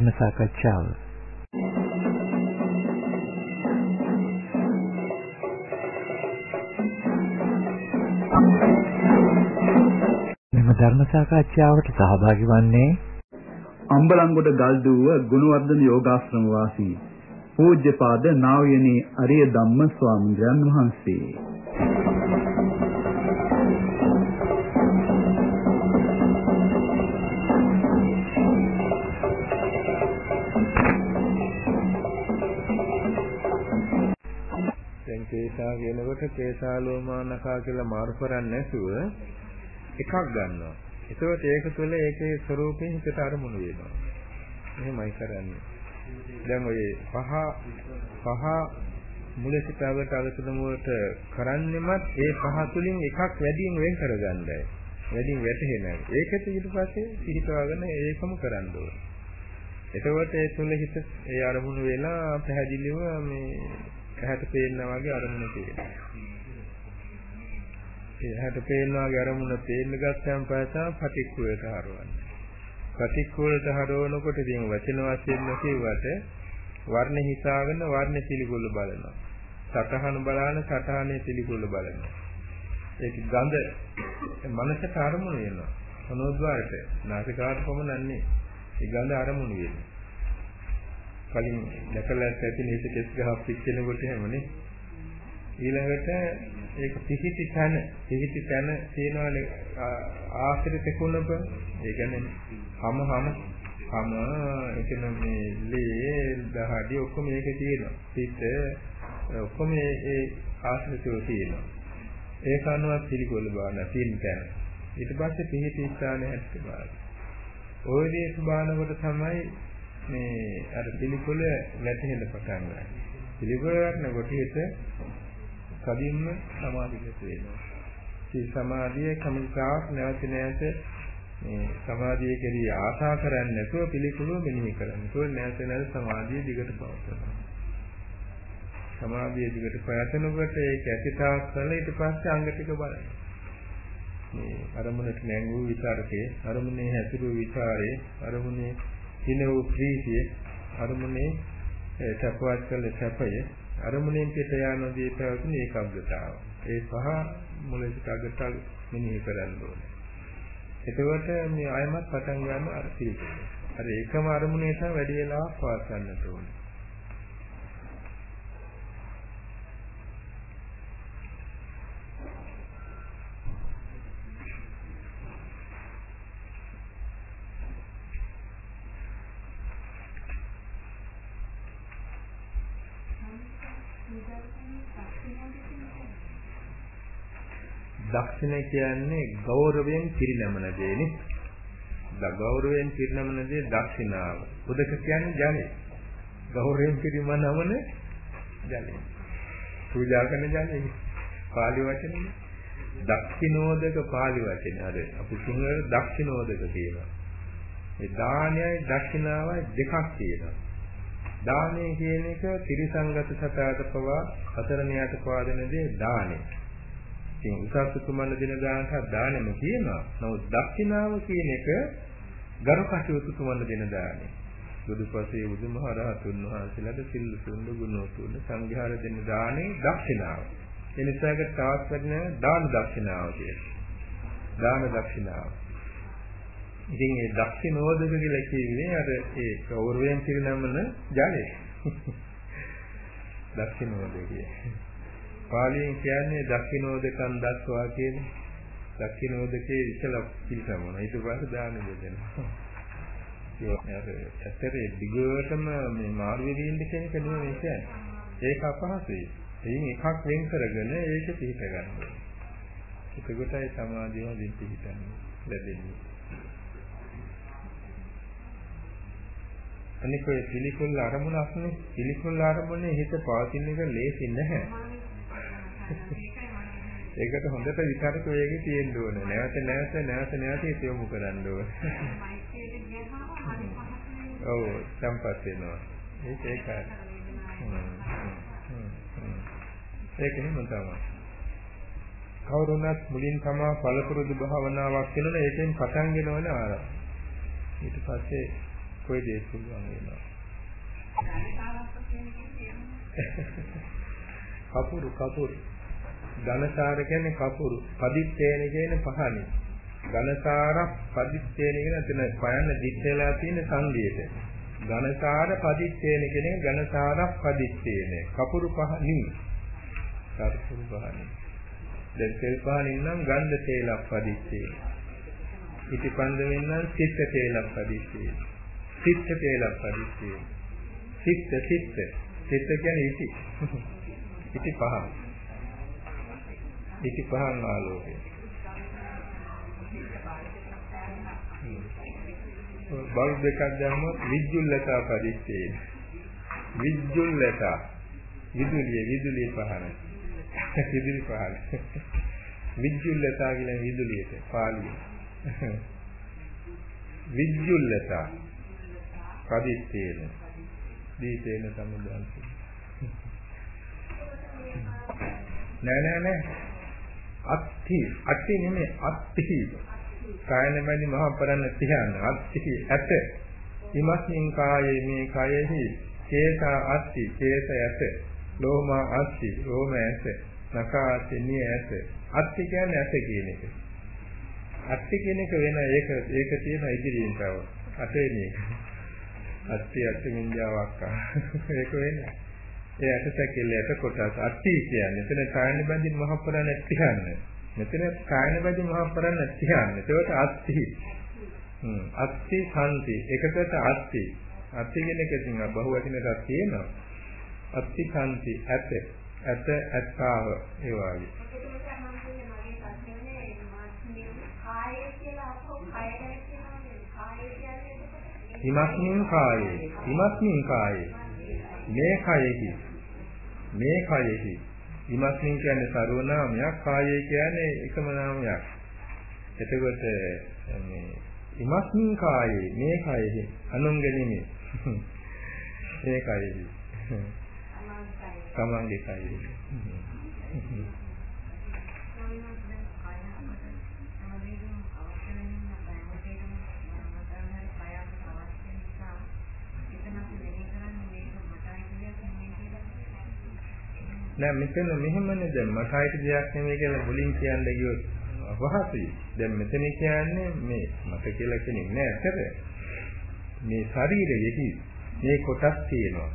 ධර්ම සාකච්ඡාව. මෙම ධර්ම සාකච්ඡාවට සහභාගී වන්නේ අම්බලන්ගොඩ ගල්දුව ගුණවර්ධන යෝගාශ්‍රම වාසී පූජ්‍යපාද නා වූ යනේ අරිය ධම්ම ස්වාමීන් වහන්සේ. කේසා කියනකොට කේසාලෝමානකා කියලා මාරු කරන්නේ නැතුව එකක් ගන්නවා. ඒකෝට ඒක තුළ ඒකේ ස්වરૂපයෙන් හිතට අරමුණු වෙනවා. එහෙමයි කරන්නේ. දැන් ඔය පහ පහ මුල සිට අවට අලසනමුවට කරන්නෙමත් ඒ පහ තුලින් එකක් වැඩියෙන් වෙන් කරගන්නයි. වැඩියෙන් වැටහෙනයි. ඒකත් ඊට පස්සේ පිළිපවාගෙන ඒකම කරන්න ඕනේ. එතකොට ඒ තුල හිත ඒ අරමුණු වෙලා පැහැදිලිව මේ ඇහැට පේනා වගේ අරමුණ තියෙනවා. ඒ ඇහැට පේනා වගේ අරමුණ පේන්න ගත්තම පස්සා පටික්කුලට හරවන්නේ. පටික්කුලට හරවනකොට ඉතින් වචන වශයෙන් කියවට වර්ණ හිතාගෙන වර්ණ පිළිගොල්ල බලනවා. සතහන බලන සතහනේ පිළිගොල්ල බලනවා. ඒක ගඳ මනසට අරමුණ වෙනවා. මොනෝද්වාරයට නාසිකාට පමණන්නේ ඒ ගඳ අරමුණ වෙනවා. කලින් දැකලා ඇති නේද කෙස් ගහක් පිච්චෙනකොට එහෙමනේ. ඊළඟට ඒක පිහිටි තන පිහිටි තන තියනවානේ ආශ්‍රිත කුණප. ඒ කියන්නේ හැම හැම හැම එතන මේ ලේ දහඩි ඔක්කොම මේකේ තියෙනවා. පිට ඔක්කොම ඒ ආශ්‍රිතව තියෙනවා. ඒක අනුව පිළිගොල්ල බාන තියෙන තැන. ඊට පස්සේ පිහිටි ස්ථානය හැටි බාන ඔය දේ සුබානකොට තමයි මේ අර පිළිකුල වැටහෙන්න පටන් ගන්නවා. පිළිකුලක් නකොට හිත කදින්ම සමාධිගත වෙනවා. මේ සමාධිය කමිකාවක් නැවත නැවත මේ සමාධිය කෙරෙහි ආශා කරන්නේ නැතුව පිළිකුලව මෙනෙහි කරන්න. ඒක නැවත නැවත සමාධිය දිගට පවත්වනවා. සමාධිය දිගට පවත්වනකොට ඒක ඇතිතාවක් කරලා ඊට පස්සේ අංග ටික බලන්න. මේ අරමුණට නැංගු විචාරකේ අරමුණේ හැසිරු විචාරේ අරමුණේ සින වූ ප්‍රීතිය අරමුණේ සැපවත් කළ සැපය අරමුණෙන් පිට යනදී පැවතුන ඒකාග්‍රතාව. ඒ පහ මුලින්ම අගට මෙනෙහි කරන්න ඕනේ. එතකොට මේ ආයමත් පටන් ගන්න අර පිළිගන්න. අර එකම අරමුණේ තමයි වැඩි වෙලාවක් පවත්වන්නට ඕනේ. දක්ෂින කියන්නේ ගෞරවයෙන් පිරිනමන දෙන්නේ. ගෞරවයෙන් පිරිනමන දේ දක්ෂිනාව. උදක කියන්නේ ජලය. ගෞරවයෙන් පිරිනමනවන ජලය. පූජා කරන ජලය. පාලි වචනේ. දක්ෂිනෝදක පාලි වචනේ. අර අපි සිංහල දක්ෂිනෝදක කියනවා. ඒ දානයයි දක්ෂිනාවයි දෙකක් තියෙනවා. දානය කියන එක ත්‍රිසංගත සතාට පවා අතරණයට පවා දෙන දේ දානය. ඉතින් උසස් උතුමන් දෙන දානට දානෙම කියනවා. නමුත් දක්ෂිනාව කියන එක ගරු කටයුතු තුමන් දෙන දානෙ. බුදුපසේ බුදුමහරහතුන් වහන්සේලාට සිල් සුන්ද ගුණෝතුන් සංඝයාර දෙන දානෙ දක්ෂිනාව. ඒ නිසා ඒක තවත් වෙන දාන දක්ෂිනාව කියලා. දාන දක්ෂිනාව. ඉතින් මේ දක්ෂිනෝදක කියලා කියන්නේ අර ඒ ගෞරවයෙන් පිරිනමන ජලය. දක්ෂිනෝදකය. පාලියෙන් කියන්නේ දක්ෂිනෝදකන් දස්වා කියන්නේ. දක්ෂිනෝදකේ ඉතල පිළිසමන. ඊට පස්සේ දාන දෙනවා. ඇතරේ දිගටම මේ මාරු වෙදින්න කියන එක නෙමෙයි කියන්නේ. ඒක අපහසුයි. එයින් එකක් වෙන් කරගෙන ඒක පිළිප ගන්න ඕනේ. එතකොටයි සමාධිය හොඳින් පිළිපදන්නේ ලැබෙන්නේ. අනික ඔය පිළිකුල් අරමුණක්නේ පිළිකුල් අරමුණේ හිත පවතින එක ලේසි නැහැ. ඒකට හොඳට විතරක වේගෙ තියෙන්න ඕනේ. නැවත නැවත නැවත නැවත හිත යොමු කරන්න ඕනේ. ඔව් සම්පත් වෙනවා. ඒක ඒකයි. ඒකනේ මම තමයි. කවුරුණත් මුලින් තමා පළපුරුදු භාවනාවක් කරන ඒකෙන් පටන් ගෙනවන ආරම්භ. ඊට පස්සේ කොයි දේ පුළුවන් වෙනවා. කපුරු කපුරු ඝනසාර කියන්නේ කපුරු. පදිත්තේන කියන්නේ පහනේ. ඝනසාරක් පදිත්තේන කියන එතන පයන්න දිත්තේලා තියෙන සංදියට ඝනසාර පදිත්තේන කියන්නේ ඝනසාරක් පදිත්තේන කපුරු පහනි කපුරු පහනි දැන් තෙල් පහනින් නම් ගන්ධ තේලක් පදිත්තේ ඉතිපන්දමින් නම් සිත් තේලක් පදිත්තේ සිත් තේලක් පදිත්තේ සිත් සිත් සිත් කියන්නේ ඉති ඉති පහ ඉති පහන් ආලෝකය. බල්බ් එකක් දැම්මොත් විද්‍යුල්ලතා පරිච්ඡේ විද්‍යුල්ලතා විදුලිය විදුලිය පහන. විදුලි පහන. විද්‍යුල්ලතා කියන විදුලියට පාළිය විද්‍යුල්ලතා පරිච්ඡේන දීපේන සමුදාන් නෑ නෑ නෑ අත්ති අත්ති නෙමෙයි අත්ති කායන මැදි මහ පරණ තියන අත්ති ඇත. ඉමස්මින් කායේ මේ කයෙහි කේසා අත්ති කේස ඇත. ලෝමා අත්ති ලෝම ඇත. නකාති නිය ඇත. අත්ති කියන්නේ ඇත කියන එක. අත්ති කියන එක වෙන ඒක ඒක තියෙන ඉදිරියෙන් තව. අතේ මේක. අත්ති අත්ති මින්ජාවක්. ඒක වෙන්නේ. ඒ ඇටසැකිල්ල යට කොටස අට්ටි කියන්නේ. එතන කායන බඳින් මහපරණ තියන්නේ. මෙතන කායන බඳින් මහපරණ තියන්නේ. ඒකට අට්ටි. හ්ම් අට්ටි සම්ති. එකකට අට්ටි. අට්ටි කියන එකකින් බහුව වටිනකක් තියෙනවා. අට්ටි සම්ති ඇත. ඇත ඇත්තාව ඒ වගේ. හිමස්මින් කායේ හිමස්මින් කායේ මේ කයෙහි මේ කයෙහි. ඉමස්මින් කියන්නේ සර්වනාමයක් කායය කියන්නේ එකම නාමයක්. එතකොට මේ ඉමස්මින් කායේ මේ කයෙහි අනුන්ගේ නෙමෙයි මේ කයෙහි. තමන්ගේ කයෙහි නෑ මෙතන මෙහෙමනේ දැන් මට අයිති දෙයක් නෙමෙයි කියලා මුලින් කියන්න ගියොත් අපහසුයි. දැන් මෙතන කියන්නේ මේ මට කියලා කෙනෙක් නෑ ඇත්තට. මේ ශරීරයෙහි මේ කොටස් තියෙනවා.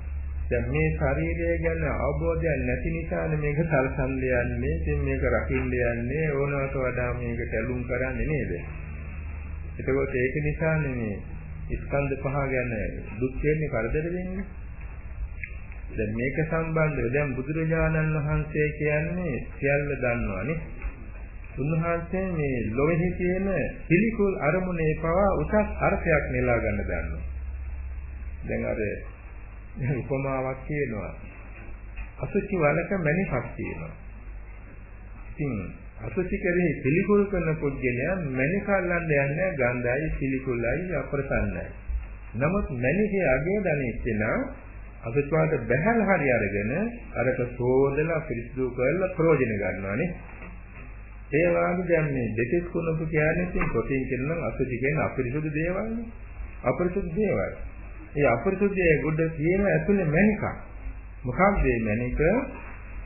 දැන් මේ ශරීරය ගැන අවබෝධයක් නැති නිසානේ මේක සල්සන්ද යන්නේ. ඉතින් මේක රකින්න යන්නේ ඕනවට වඩා මේකට ඇලුම් කරන්නේ නේද? එතකොට ඒක නිසානේ මේ ස්කන්ධ පහ ගැන දුක් වෙන්නේ කරදර වෙන්නේ. දැන් මේක සම්බන්ධව දැන් බුදුරජාණන් වහන්සේ කියන්නේ සියල්ල දන්නවනේ. උන්වහන්සේ මේ ලෝකෙහි තියෙන පිළිකුල් අරමුණේ පවා උසස් අර්ථයක් නෙලා ගන්න දන්නවා. දැන් අර උපමාවක් කියනවා. අසුචි වලක මණිකක් තියෙනවා. ඉතින් අසුචි කරේ පිළිකුල් කරන පුද්ගලයා මණිකල්ලන්න යන්නේ ගන්ධයි පිළිකුලයි අප්‍රසන්නයි. නමුත් මණිකේ අගේ දණෙච්චනා අසුචිවාට බැහැල හරි අරගෙන අරක සෝදලා පිරිසිදු කරලා ප්‍රයෝජන ගන්නවානේ. ඒ වගේ දැන් මේ දෙකෙස් කුණපු කියන්නේ ඉතින් කොටින් කියනනම් අසුචි කියන්නේ අපිරිසුදු දේවල්නේ. අපිරිසුදු දේවල්. ඒ අපිරිසුදු ගොඩ තියෙන ඇතුලේ මණිකක්. මොකක්ද මේ මණික?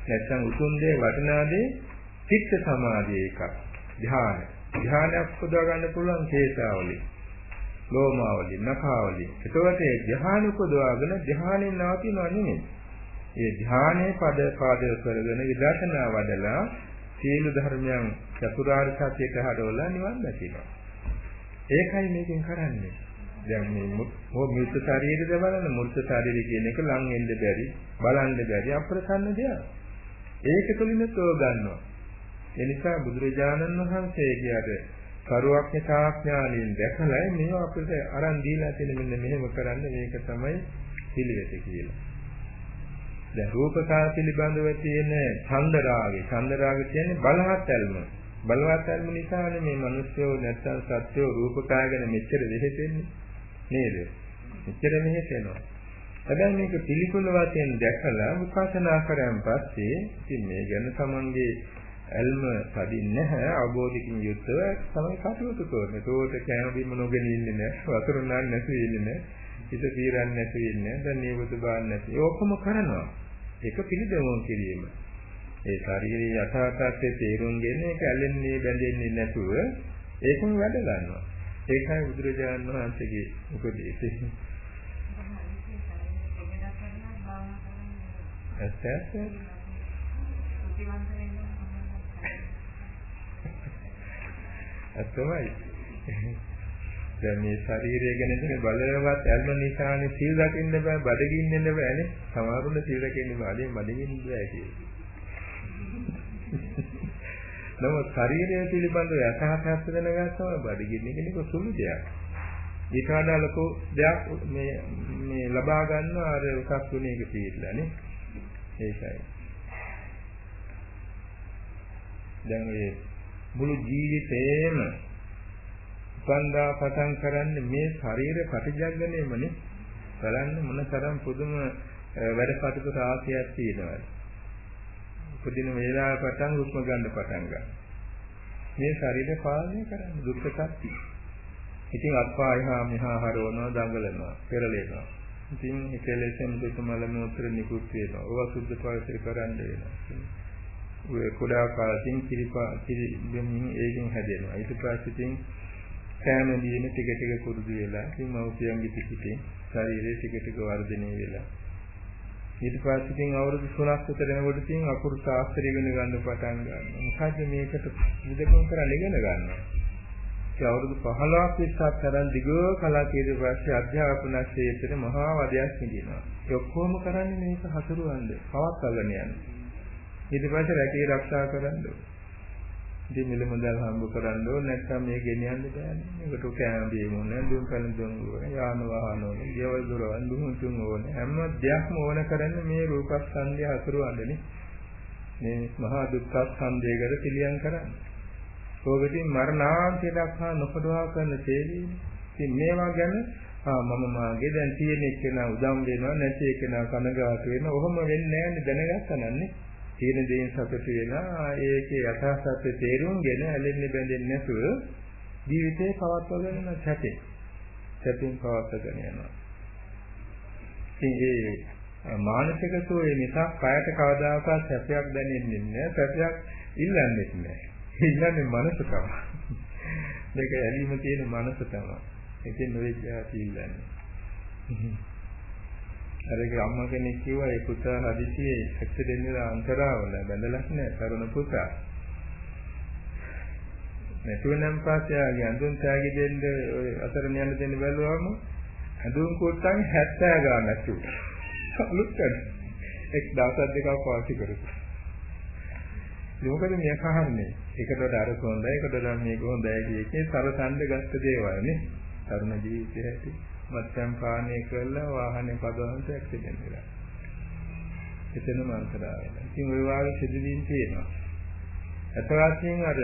නැත්නම් උතුම් දේ වටිනා දේ චිත්ත සමාධිය එකක්. ධ්‍යාන. ධ්‍යානයක් පුදවා ගන්න පුළුවන් කේසාවලින්. ලෝමාවලින් නඛාවලින්. එතකොට ඒ ධ්‍යාන උපදවාගෙන ධ්‍යානෙන් නවතිනව නෙමෙයි. ඒ ධ්‍යානයේ පද පාදව කරගෙන විදර්ශනා වඩලා සීල ධර්මයන් චතුරාර්ය සත්‍යයට හරවලා නිවන් දැකීම. ඒකයි මේකෙන් කරන්නේ. දැන් මේ මූර්ත ශරීරයද බලන්න මූර්ත ශරීරය කියන එක ලං වෙන්න බැරි, බලන්න බැරි අප්‍රසන්න දෙයක්. ඒක තුලින් තෝ ගන්නවා. ඒ නිසා බුදුරජාණන් වහන්සේ කියade සරුවක්ඥතාඥාණයෙන් දැකලා මේවා අපිට අරන් දීලා තියෙන මෙන්න මෙහෙම කරන්න මේක තමයි පිළිවෙත කියලා. දැන් රූපකා පිළිබඳව තියෙන ඡන්දරාගය ඡන්දරාගය කියන්නේ බලවත් ඇල්ම. බලවත් ඇල්ම නිසානේ මේ මිනිස්සුෝ නැත්තම් සත්‍යෝ රූපකා ගැන මෙච්චර වෙහෙසෙන්නේ නේද? මෙච්චර වෙහෙසෙනවා. හැබැයි මේක පිළිකුල වශයෙන් දැකලා විපස්සනා කරන් පස්සේ ඉතින් මේ ගැන තමන්ගේ ඇල්ම තදින් නැහැ අවබෝධකින් යුක්තව තමයි කටයුතු කරන්නේ. ඒකට කෑම බීම නොගෙන ඉන්නේ නැහැ. වතුර නන්න නැතුව ඉන්නේ නැහැ. හිත తీරන්නේ නැති වෙන්නේ. දැන් නියපොතු බාන්න නැති. ඔක්කොම කරනවා. ඒක පිළිදෙමොන් කිරීම. ඒ ශාරීරික යථාර්ථයේ තේරුම් ගන්න ඒක ඇලෙන්නේ බැඳෙන්නේ නැතුව ඒකම වැඩ ගන්නවා. ඒකයි බුදුරජාණන් වහන්සේගේ උපදේශය. ඇත්ත ඇත්ත. ඇත්තමයි. දැන් මේ ශරීරය ගැන තියෙන බලවත් ඇල්ම නිසානේ සීල් රකින්න බෑ බඩගින්න බෑනේ. සමහරුන්ට සීල් රකින්න බෑ බඩගින්න බෑ කියන්නේ. නමුත් ශරීරය පිළිබඳව යථාර්ථය දැනගත්තම බඩගින්න කෙනෙකු සුළු දෙයක්. ඊට වඩා ලොකු දෙයක් මේ මේ ලබා ගන්න අර උසස් ගුණයක තියෙලානේ. ඒකයි. දැන් මේ මුළු ජීවිතේම උපන්දා පටන් කරන්නේ මේ ශරීර ප්‍රතිජග්ගණයමනේ. බලන්න මොන තරම් පුදුම වැඩ කටයුතු රාශියක් තියෙනවද. උපදින වේලාව පටන් හුස්ම ගන්න පටන් ගන්න. මේ ශරීරය පාලනය කරන්න දුක්ඛ සත්‍ය. ඉතින් අත්පා එහා මෙහා හරවනවා දඟලනවා පෙරලෙනවා. ඉතින් එකලෙසෙන් දුක මල මූත්‍ර නිකුත් වෙනවා. ඕවා සුද්ධ පවිත්‍ර කරන්න වෙනවා. ඔය කුඩා කාලෙකින් කිරිපා කිරි දෙමින් ඒකෙන් හැදෙනවා. ඊට පස්සේ ඉතින් කෑම දීම ටික ටික කුරුදු වෙලා ඉතින් මව්පියන්ගේ පිටින් ශරීරය ටික ටික වර්ධනය වෙලා ඊට පස්සේ ඉතින් අවුරුදු 3ක් විතර යනකොට ඉතින් අකුරු ශාස්ත්‍රය ඉගෙන ගන්න පටන් ගන්නවා. මොකද මේකට විදකම් කරලා ඉගෙන ගන්නවා. ඒ අවුරුදු 15ක් 20ක් තරම් දිග කලක් ඊට පස්සේ අධ්‍යාපන ක්ෂේත්‍රෙ මහා වදයක් හිඳිනවා. ඒ ඔක්කොම කරන්නේ මේක හසුරුවන්නේ, පවත්වාගෙන යන්නේ. ඊට පස්සේ රැකී ආරක්ෂා කරන්න ඕනේ. ඉතින් මිල මුදල් හම්බ කරන්න ඕනේ නැත්නම් මේ ගෙනියන්න බෑනේ. මේකට කෑම බීම ඕනේ, දුම් පැන දුම් ඕනේ, යාන වාහන ඕනේ, ගෙවල් දොරවල් දුම් තුම් ඕනේ. හැම දෙයක්ම ඕන කරන්නේ මේ රූපස්කන්ධය හසුරුවන්නනේ. මේ මහා දුක්ඛස්කන්ධයකට පිළියම් කරන්නේ. ඕකෙදී මරණාන්තය දක්වා නොපදවා කරන තේරීම. ඉතින් මේවා ගැන ආ මම මාගේ දැන් තියෙන එක්කෙනා උදම් වෙනවා නැති එක්කෙනා කනගාටු වෙනවා. ඔහොම වෙන්නේ නැහැ දැනගත්තා නන්නේ. තියෙන දේෙන් සතුට වෙලා ඒකේ යථා සත්‍ය තේරුම්ගෙන ඇලෙන්නේ බැඳෙන්නේ නැතුව ජීවිතේ පවත්වාගෙන යන සැපේ සැපින් පවත්වාගෙන යනවා. ඉතින් ඒ මානසික සෝයේ නිසා කයට කවදාකවත් සැපයක් දැනෙන්නේ නැහැ සැපයක් ඉල්ලන්නේ නැහැ. ඉල්ලන්නේ මනස තමයි. මේක ඇලීම තියෙන මනස තමයි. ඉතින් ඔය જાති ඉල්ලන්නේ. අර ඒ අම්මා කෙනෙක් කිව්වා ඒ පුතා හදිසියේ ඇක්සිඩන්ට් වෙලා අන්තරාවල බැඳලක් නෑ තරුණ පුතා. නැතුව නම් පස්සේ ආගේ අඳුන් තෑගි දෙන්න ඔය අතරම යන්න දෙන්න බැලුවාම අඳුන් කොට්ටන් 70 ගානක් තිබුණා. අලුත් කරා. එක් දවස් දෙකක් පාවිච්චි කරලා. මොකද මේ කහන්නේ? එකට වඩා අර හොඳයි, එකට වඩා මේක හොඳයි කියකේ සරසන්න ගත්ත දේවල් නේ. තරුණ ජීවිතය ඇති. මත්යන් පානය කරලා වාහනේ පදවන්නට ඇක්සිඩන්ට් වෙලා. එතනම අන්තරාය. ඉතින් ওই වාගේ සිදුවීම් තියෙනවා. අත වශයෙන් අර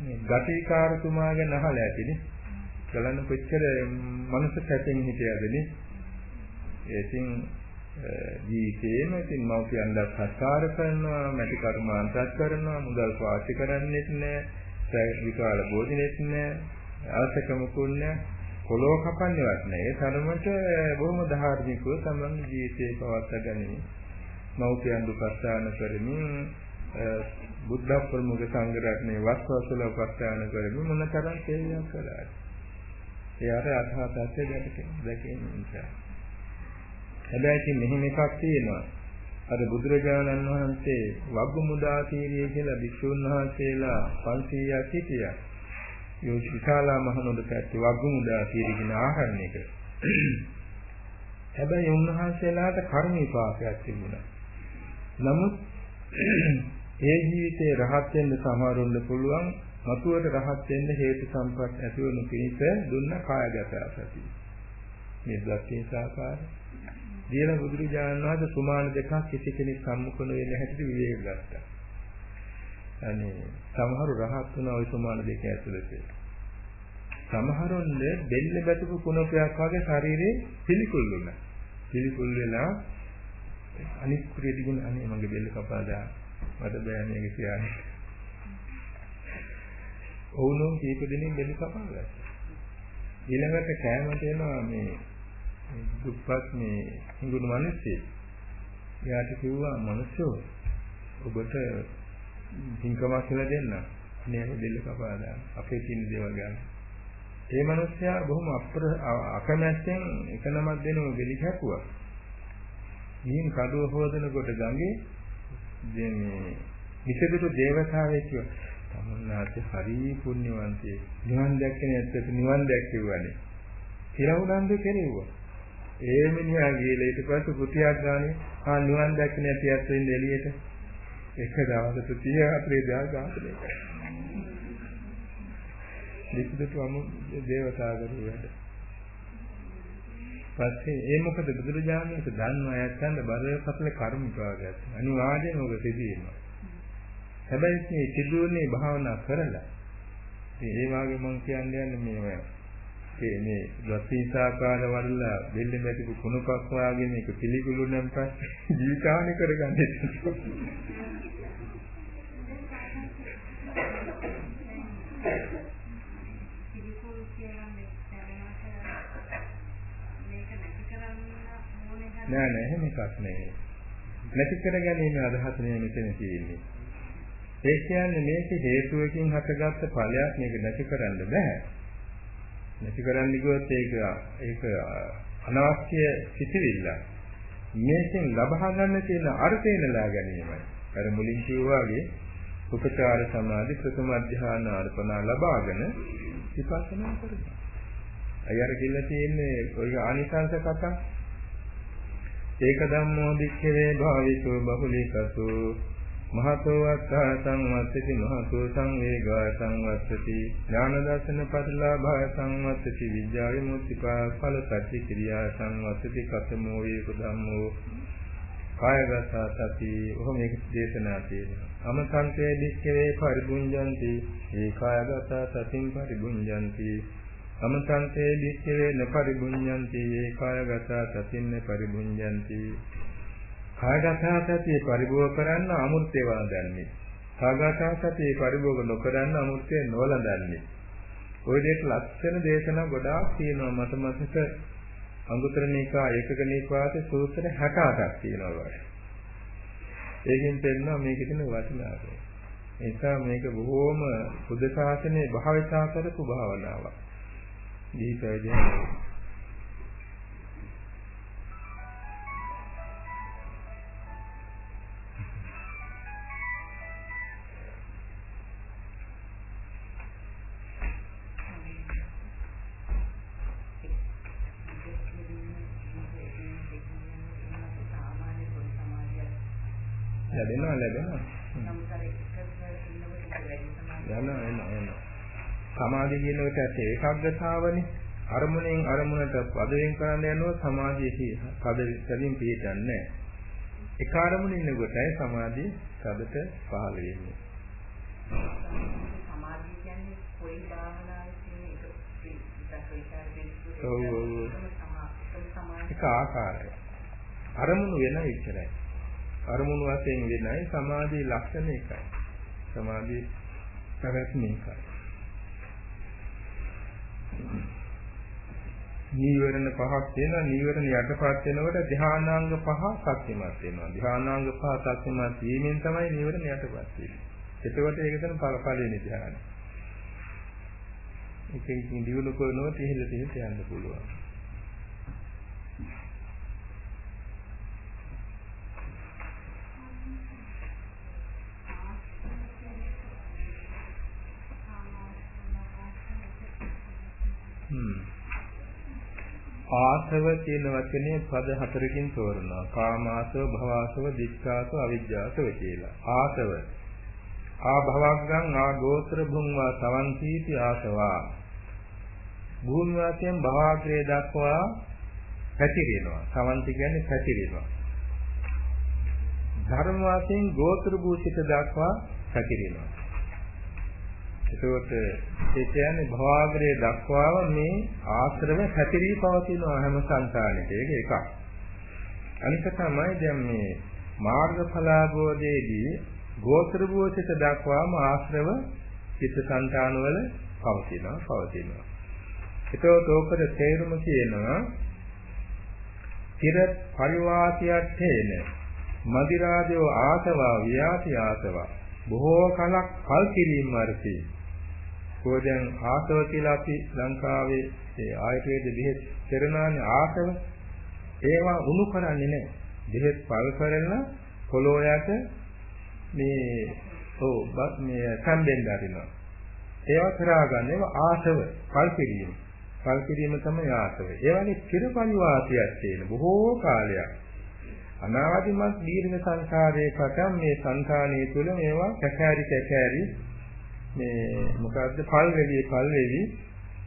මේ ගටිකාරතුමා ගැන අහලා ඇතිනේ. ගලන්න කොච්චර මනස කැපෙන හිටියදනේ. ඉතින් ජීවිතේම ඉතින් මව්පියන්ලා සත්කාර කරනවා, මැටි කර්මාන්තයක් කරනවා, මුදල් පාවිච්චි කරන්නේත් නැහැ, විකාල භෝජනෙත් නැහැ, අවශ්‍යකමකුත් නැහැ. පොළොව කපන්නේවත් නෑ. ඒ තරමට බොහොම ධාර්මිකව තමන්ගේ ජීවිතේ පවත්වා ගැනීම. මෞපියන් දුපස්ථාන කරමින් බුද්ධ ප්‍රමුඛ සංඝ රත්නයේ වස්වසල උපස්ථාන කරමින් මොනතරම් සේවයක් කළාද. එයාට අධාතත්වය දැකීම නිසා. හැබැයි ඉතින් මෙහෙම එකක් තියෙනවා. අර බුදුරජාණන් වහන්සේ වග්ගමුදා තීරිය කියලා භික්ෂුන් වහන්සේලා 500ක් හිටියා. යෝතිශාලා මහනුවර පැත්තේ වග්ගමුදා තීරගෙන ආහරණයක. හැබැයි උන්වහන්සේලාට කර්ම විපාකයක් තිබුණා. නමුත් ඒ ජීවිතේ රහත් වෙන්න සමහරුන්න පුළුවන් මතුවට රහත් වෙන්න හේතු සම්පත් ඇති වුණු පිණිස දුන්න කායගත සති. මේ දක්ෂේ සාකාරය. දියල බුදුරජාණන් වහන්සේ සුමාන දෙකක් කිසි කෙනෙක් සම්මුඛ වෙන්නේ නැහැටි විවේක ගත්තා. අනේ සමහරු රහත් වුණ ওই සමාන දෙක ඇතුළත. සමහරුන්ගේ දෙල්ල බැටපු කුණපයක් වගේ ශරීරේ පිළිකුල් වුණා. පිළිකුල් වෙලා අනිත් කුරිය දිගුණ අනේ මගේ බෙල්ල කපා දා මට බෑ මේක කියන්නේ. ඔවුනෝ කීප දෙනෙක් බෙල්ල කපා ගත්තා. ඊළඟට කෑමට එනවා මේ දුප්පත් මේ හිඟුණු මිනිස්සෙක්. එයාට කිව්වා මිනිස්සෝ ඔබට පින්කමක් කියලා දෙන්න. නේ දෙල්ල කපා දාන්න. අපේ තියෙන දේවල් ගන්න. ඒ මිනිස්සයා බොහොම අප්‍ර අකමැත්තෙන් එක නමක් දෙනව ගෙලි හැපුවා. ගිහින් කඩුව හොදනකොට ගඟේ මේ විසදුතු දේවතාවෙක් කිව්වා තමුන්නාට හරි පුණ්‍යවන්තයෙක්. නිවන් දැක්කේ නැත්නම් නිවන් දැක්කේවනේ. කියලා උනන්දු කෙරෙව්වා. ඒ මිනිහා ගිහලා ඊට පස්සේ කුටියක් ගානේ ආ නිවන් දැක්කේ නැති ඇත්ත ඉන්නේ එළියට. එක දවසට 34 දා ගාතලේ. විසදුතු අමු දේවතාවරු වැඩ. පස්සේ ඒ මොකද බුදුරජාණන් වහන්සේ දන්නවා ඇත්තන්ට බරපතල කර්ම විපාකයක්. අනිවාර්යයෙන්ම ඔබ සිදුවීමක්. හැබැයි මේ සිදුවන්නේ භාවනා කරලා. ඉතින් ඒ වගේ මම කියන්නේ මේ මේ මේ රත්ීසාකාර වල දෙල්ල මැටිපු කුණපක් වාගේ මේක පිළිකුළු නම් පස්සේ ජීවිතානි කරගන්නේ. නෑ නෑ එහෙම එකක් නෙවෙයි. නැති කර ගැනීම අදහස නෙවෙයි මෙතන තියෙන්නේ. ඒ කියන්නේ මේක හේතුවකින් හටගත්ත ඵලයක් මේක නැති කරන්න බෑ. නැති කරන්න ගියොත් ඒක ඒක අනවශ්‍ය සිතිවිල්ල. මේකෙන් ලබා ගන්න තියෙන අර්ථය නෙලා ගැනීමයි. අර මුලින් කිව්වා වගේ උපචාර සමාධි ප්‍රථම අධ්‍යාන අර්පණා ලබාගෙන විපස්සනා කරනවා. අයර කිල්ල තියෙන්නේ ඔය ආනිසංස කතා. ඒක ධම්මෝ වික්ඛවේ භාවිතෝ බහුලීකසෝ මහතෝ අත්ථා සංවත්ති මහතෝ සංවේගා සංවත්ති ඥාන දර්ශන පරිලාභා සංවත්ති විද්‍යා විමුක්තිපා ඵල සත්‍ය ක්‍රියා සංවත්ති කතමෝ වේක ධම්මෝ කායගත සති. ඔහොම මේක දේශනා තියෙනවා. අමසන්තේ දික්කේ පරිබුඤ්ජಂತಿ ඒ කායගත සතින් පරිබුඤ්ජಂತಿ. අමසන්තේ දික්කේ නපරිබුඤ්ජಂತಿ ඒ කායගත සතින් නපරිබුඤ්ජಂತಿ. කායගත සතිය පරිභෝග කරන්න අමෘතේ වළඳන්නේ. කායගත සතිය පරිභෝග නොකරන්න අමෘතේ නොවළඳන්නේ. ওই දෙයට ලක්ෂණ දේශනා ගොඩාක් තියෙනවා මත මතක අංගුතර නිකා ඒකක නිපාතේ සූත්‍ර 68ක් තියෙනවා වගේ. ඒකෙන් පෙන්නනවා මේකේ තියෙන වටිනාකම. ඒ නිසා මේක බොහෝම බුද්ධ ශාසනයේ භාවිතා කරපු භාවනාවක්. දීපයදී සමාධිය කියන එකට ඒකාග්‍රතාවනේ. අරමුණෙන් අරමුණට පදයෙන් කරන්න යනවා සමාධියේ පදයෙන් පිළිටන්නේ එක අරමුණින් ඉන්නකොටයි සමාධිය සබට පහළ වෙන්නේ. සමාධිය කියන්නේ කොයි භාවනාවේ එක ආකාරයක්. අරමුණු වෙන ඉච්චරයි. අරමුණු වශයෙන් වෙනයි සමාධියේ ලක්ෂණ එකයි. සමාධියේ පැවැත්ම එකයි. නීවරණ පහක් තියෙනවා. නීවරණ යටපත් වෙනකොට ධානාංග පහ සත්‍යමත් වෙනවා. ධානාංග පහ සත්‍යමත් වීමෙන් තමයි නීවරණ යටපත් වෙන්නේ. එතකොට ඒක තමයි පළපළවෙනි ධානය ඒකෙන් දියුණු කරනකොට ඉහළ තියෙන්න යන්න පුළුවන්. ආසව කියන වචනේ පද හතරකින් තෝරනවා. කාමාසව, භවආසව, දික්ඛාසව, අවිජ්ජාසව කියලා. ආසව. ආ භවග්ගං ආ ගෝත්‍ර භුම්වා සවන්තිති ආසවා. භූමි වාසයෙන් භවග්‍රේ දක්වා පැතිරෙනවා. සවන්ති කියන්නේ පැතිරෙනවා. ධර්ම වාසයෙන් ගෝත්‍ර භූෂිත දක්වා පැතිරෙනවා. ඒකෝට ඒ කියන්නේ භවග්‍රේ දක්වාම මේ ආශ්‍රව හැතිරී පවතිනවා හැම සංකාණයක. ඒක එකක්. අනික තමයි දැන් මේ මාර්ගඵලාභෝධයේදී ගෝත්‍ර භෝෂිත දක්වාම ආශ්‍රව චිත්ත සංකාණවල පවතිනවා පවතිනවා. ඒකෝට ඕකද තේරුම කියනවා චිර පරිවාසියක් තේන මදිරාජෝ ආසවා වියාති ආසවා බොහෝ කලක් කල් කිරීම වර්ති කොහෙන් ආසව කියලා අපි ලංකාවේ ඒ ආයුර්වේද බෙහෙත් කරනානේ ආසව. ඒවා උණු කරන්නේ නැහැ. බෙහෙත් පල් කරලා පොළොව යට මේ ඔව් මේ සම්බෙන් දරිනවා ඒවා කරා ගන්න ඒවා ආසව පල් කිරීම. පල් කිරීම තමයි ආසව. ඒ වගේ චිරපරිවාසියක් තියෙන බොහෝ කාලයක්. අනාවදිමත් දීර්ඝ සංසාරයේ පටන් මේ සංඛාණය තුළ මේවා කැකෑරි කැකෑරි මේ මොකද්ද පල් වෙවි පල් වෙවි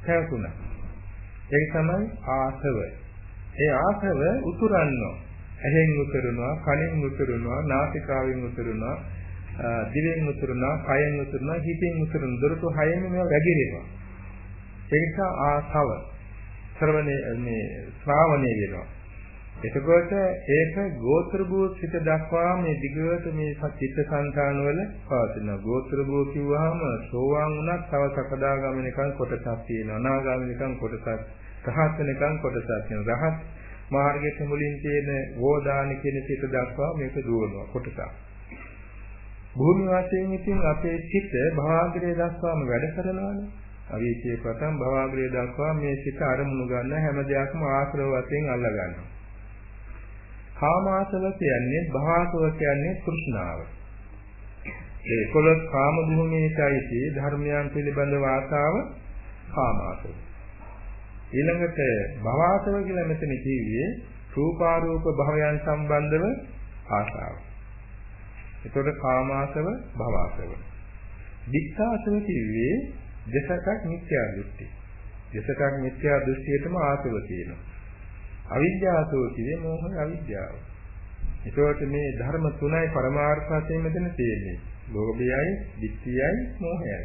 පැවතුණා. ඒක තමයි ආසව. ඒ ආසව උතුරනවා. ඇහෙන් උතුරනවා, කනෙන් උතුරනවා, නාසිකාවෙන් උතුරනවා, දිවෙන් උතුරනවා, කයෙන් උතුරනවා, හිතෙන් උතුරන දොරටු හයෙන් මේවා වැగిරෙනවා. ඒ නිසා ආසව ශ්‍රවණේ මේ ශ්‍රාවණය වෙනවා. එතකොට ඒක ගෝත්‍ර භූසිත දක්වා මේ දිගට මේ චිත්ත සංකාන වල පවතින. ගෝත්‍ර භූ කිව්වහම සෝවාන් වුණත් තව සකදාගාමිනිකන් කොටසක් තියෙනවා. අනාගාමිනිකන් කොටසක් රහත් වෙනකන් කොටසක් තියෙනවා. රහත් මාර්ගයේ මුලින් තියෙන වෝදාන කියන සිත දක්වා මේක දුවනවා කොටසක්. භූමි වාසයෙන් ඉතින් අපේ චිත්ත භාග්‍රය දක්වාම වැඩ කරනවානේ. අවීචයේ ප්‍රථම භාග්‍රය දක්වා මේ සිත අරමුණු ගන්න හැම දෙයක්ම ආශ්‍රව වශයෙන් අල්ලා ගන්නවා කාමාසව කියන්නේ භාසව කියන්නේ තෘෂ්ණාව. ඒ කොළොස් කාම භූමියේයි ධර්මයන් පිළිබඳ වාතාව කාමාසව. ඊළඟට භවාසව කියලා මෙතන කියුවේ රූපාරූප භවයන් සම්බන්ධව ආශාව. එතකොට කාමාසව භවාසව. දික්ඛාසව කියුවේ දෙසකක් මිත්‍යා දෘෂ්ටි. දෙසකක් මිත්‍යා දෘෂ්ටියටම ආසව තියෙනවා. අවිද්‍යාවතෝ කියේ මෝහය අවිද්‍යාව. ඒකෝට මේ ධර්ම තුනයි පරමාර්ථ වශයෙන් මෙතන තියෙන්නේ. ලෝභයයි, ditthiyයි, මෝහයයි.